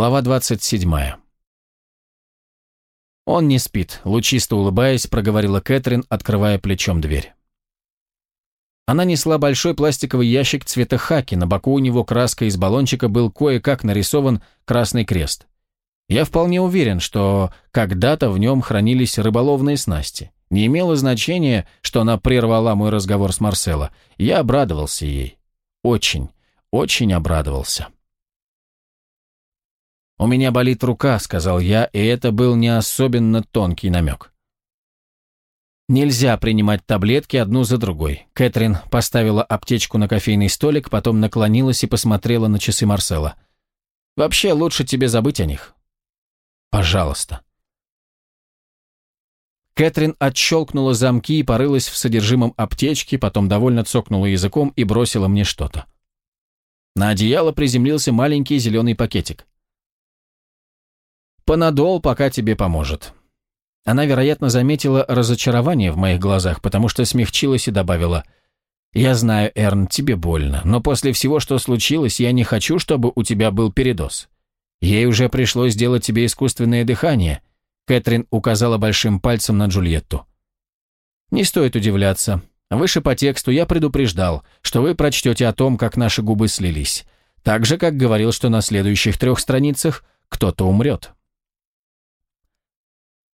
Глава 27. «Он не спит», — лучисто улыбаясь, проговорила Кэтрин, открывая плечом дверь. Она несла большой пластиковый ящик цвета хаки, на боку у него краской из баллончика был кое-как нарисован красный крест. Я вполне уверен, что когда-то в нем хранились рыболовные снасти. Не имело значения, что она прервала мой разговор с Марсело. Я обрадовался ей. Очень, очень обрадовался. «У меня болит рука», — сказал я, и это был не особенно тонкий намек. Нельзя принимать таблетки одну за другой. Кэтрин поставила аптечку на кофейный столик, потом наклонилась и посмотрела на часы Марсела. «Вообще лучше тебе забыть о них». «Пожалуйста». Кэтрин отщелкнула замки и порылась в содержимом аптечки, потом довольно цокнула языком и бросила мне что-то. На одеяло приземлился маленький зеленый пакетик. Панадол пока тебе поможет». Она, вероятно, заметила разочарование в моих глазах, потому что смягчилась и добавила, «Я знаю, Эрн, тебе больно, но после всего, что случилось, я не хочу, чтобы у тебя был передоз. Ей уже пришлось сделать тебе искусственное дыхание», Кэтрин указала большим пальцем на Джульетту. «Не стоит удивляться. Выше по тексту я предупреждал, что вы прочтете о том, как наши губы слились. Так же, как говорил, что на следующих трех страницах кто-то умрет».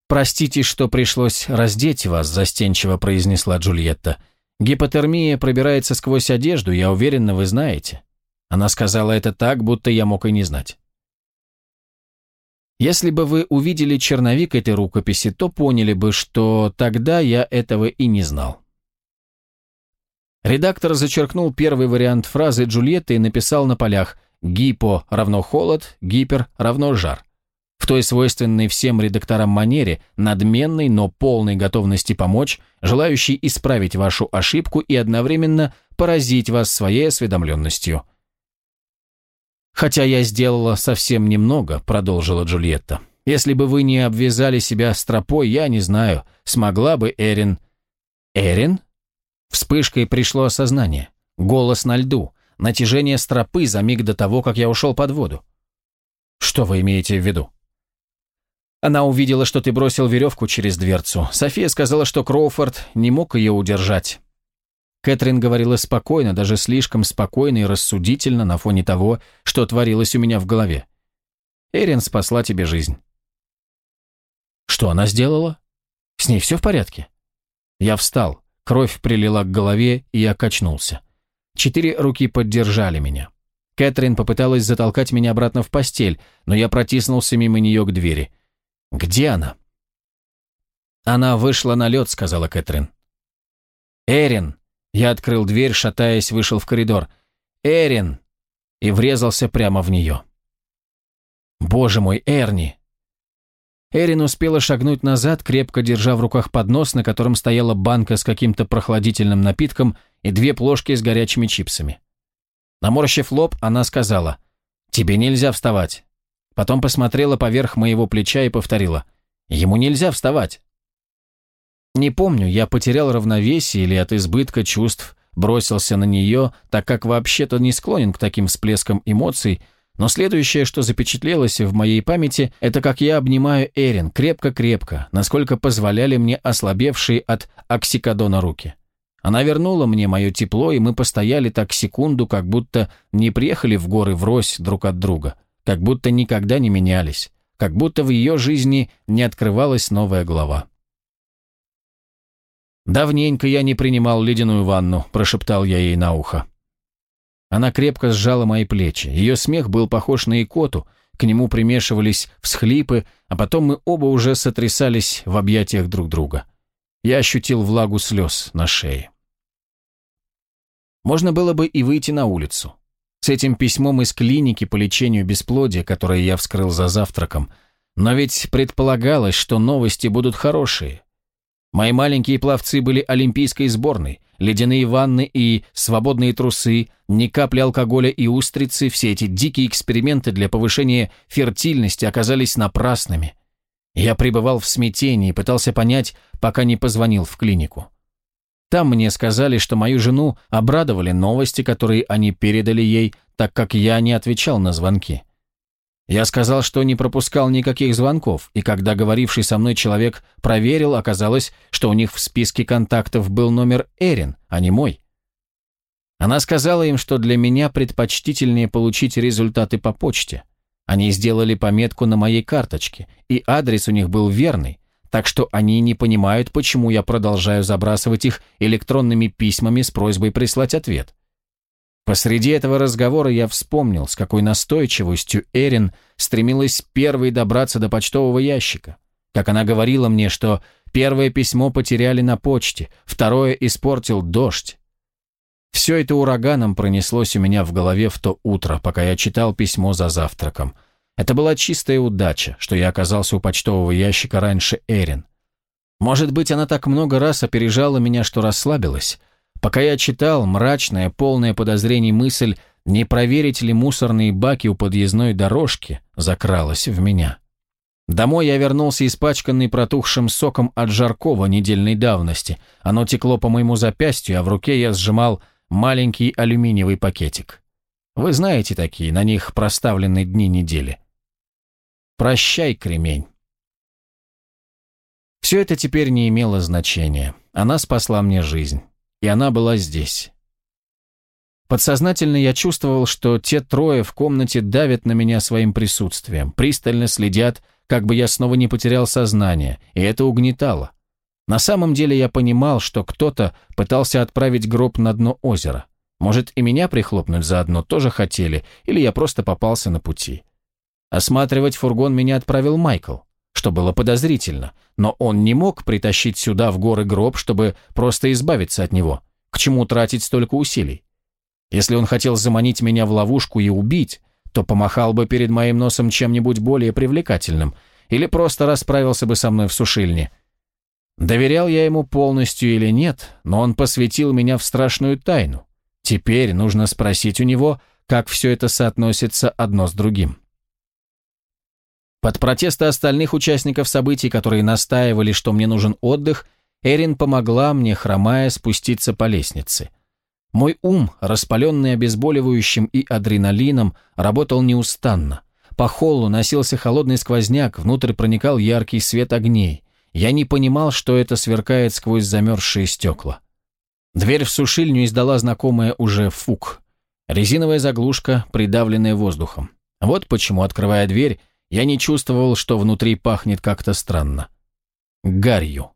«Простите, что пришлось раздеть вас», – застенчиво произнесла Джульетта. «Гипотермия пробирается сквозь одежду, я уверена, вы знаете». Она сказала это так, будто я мог и не знать. Если бы вы увидели черновик этой рукописи, то поняли бы, что тогда я этого и не знал. Редактор зачеркнул первый вариант фразы Джульетты и написал на полях «гипо равно холод, гипер равно жар» в той свойственной всем редакторам манере, надменной, но полной готовности помочь, желающей исправить вашу ошибку и одновременно поразить вас своей осведомленностью. «Хотя я сделала совсем немного», — продолжила Джульетта. «Если бы вы не обвязали себя стропой, я не знаю, смогла бы Эрин...» «Эрин?» Вспышкой пришло осознание. Голос на льду. Натяжение стропы за миг до того, как я ушел под воду. «Что вы имеете в виду?» Она увидела, что ты бросил веревку через дверцу. София сказала, что Кроуфорд не мог ее удержать. Кэтрин говорила спокойно, даже слишком спокойно и рассудительно на фоне того, что творилось у меня в голове. Эрин спасла тебе жизнь. Что она сделала? С ней все в порядке? Я встал, кровь прилила к голове, и я качнулся. Четыре руки поддержали меня. Кэтрин попыталась затолкать меня обратно в постель, но я протиснулся мимо нее к двери. Где она?» «Она вышла на лед», — сказала Кэтрин. «Эрин!» Я открыл дверь, шатаясь, вышел в коридор. «Эрин!» И врезался прямо в нее. «Боже мой, Эрни!» Эрин успела шагнуть назад, крепко держа в руках поднос, на котором стояла банка с каким-то прохладительным напитком и две плошки с горячими чипсами. Наморщив лоб, она сказала, «Тебе нельзя вставать. Потом посмотрела поверх моего плеча и повторила. «Ему нельзя вставать». Не помню, я потерял равновесие или от избытка чувств бросился на нее, так как вообще-то не склонен к таким всплескам эмоций, но следующее, что запечатлелось в моей памяти, это как я обнимаю Эрин крепко-крепко, насколько позволяли мне ослабевшие от оксикодона руки. Она вернула мне мое тепло, и мы постояли так секунду, как будто не приехали в горы врозь друг от друга – как будто никогда не менялись, как будто в ее жизни не открывалась новая глава. «Давненько я не принимал ледяную ванну», – прошептал я ей на ухо. Она крепко сжала мои плечи. Ее смех был похож на икоту, к нему примешивались всхлипы, а потом мы оба уже сотрясались в объятиях друг друга. Я ощутил влагу слез на шее. Можно было бы и выйти на улицу с этим письмом из клиники по лечению бесплодия, которое я вскрыл за завтраком. Но ведь предполагалось, что новости будут хорошие. Мои маленькие пловцы были олимпийской сборной, ледяные ванны и свободные трусы, ни капли алкоголя и устрицы, все эти дикие эксперименты для повышения фертильности оказались напрасными. Я пребывал в смятении, пытался понять, пока не позвонил в клинику. Там мне сказали, что мою жену обрадовали новости, которые они передали ей, так как я не отвечал на звонки. Я сказал, что не пропускал никаких звонков, и когда говоривший со мной человек проверил, оказалось, что у них в списке контактов был номер Эрин, а не мой. Она сказала им, что для меня предпочтительнее получить результаты по почте. Они сделали пометку на моей карточке, и адрес у них был верный, так что они не понимают, почему я продолжаю забрасывать их электронными письмами с просьбой прислать ответ. Посреди этого разговора я вспомнил, с какой настойчивостью Эрин стремилась первой добраться до почтового ящика. Как она говорила мне, что первое письмо потеряли на почте, второе испортил дождь. Все это ураганом пронеслось у меня в голове в то утро, пока я читал письмо за завтраком. Это была чистая удача, что я оказался у почтового ящика раньше Эрин. Может быть, она так много раз опережала меня, что расслабилась, Пока я читал, мрачная, полная подозрений мысль, не проверить ли мусорные баки у подъездной дорожки, закралась в меня. Домой я вернулся испачканный протухшим соком от жаркого недельной давности. Оно текло по моему запястью, а в руке я сжимал маленький алюминиевый пакетик. Вы знаете такие, на них проставлены дни недели. Прощай, кремень. Все это теперь не имело значения. Она спасла мне жизнь и она была здесь. Подсознательно я чувствовал, что те трое в комнате давят на меня своим присутствием, пристально следят, как бы я снова не потерял сознание, и это угнетало. На самом деле я понимал, что кто-то пытался отправить гроб на дно озера. Может, и меня прихлопнуть заодно тоже хотели, или я просто попался на пути. Осматривать фургон меня отправил Майкл что было подозрительно, но он не мог притащить сюда в горы гроб, чтобы просто избавиться от него. К чему тратить столько усилий? Если он хотел заманить меня в ловушку и убить, то помахал бы перед моим носом чем-нибудь более привлекательным или просто расправился бы со мной в сушильне. Доверял я ему полностью или нет, но он посвятил меня в страшную тайну. Теперь нужно спросить у него, как все это соотносится одно с другим. Под протесты остальных участников событий, которые настаивали, что мне нужен отдых, Эрин помогла мне, хромая, спуститься по лестнице. Мой ум, распаленный обезболивающим и адреналином, работал неустанно. По холлу носился холодный сквозняк, внутрь проникал яркий свет огней. Я не понимал, что это сверкает сквозь замерзшие стекла. Дверь в сушильню издала знакомая уже фук. Резиновая заглушка, придавленная воздухом. Вот почему, открывая дверь, я не чувствовал, что внутри пахнет как-то странно. Гарью.